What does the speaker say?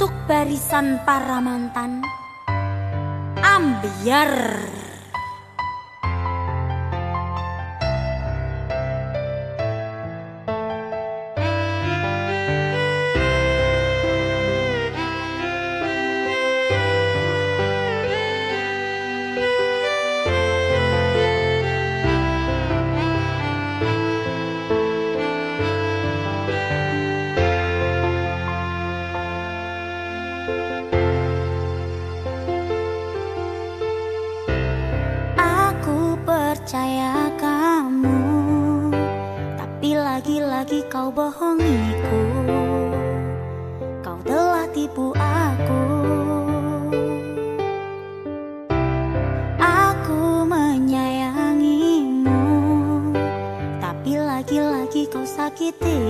untuk barisan para mantan ambiar. Lagi-lagi kau bohongiku. Kau telah tipu aku. Aku menyayangimu. Tapi lagi-lagi kau sakitiku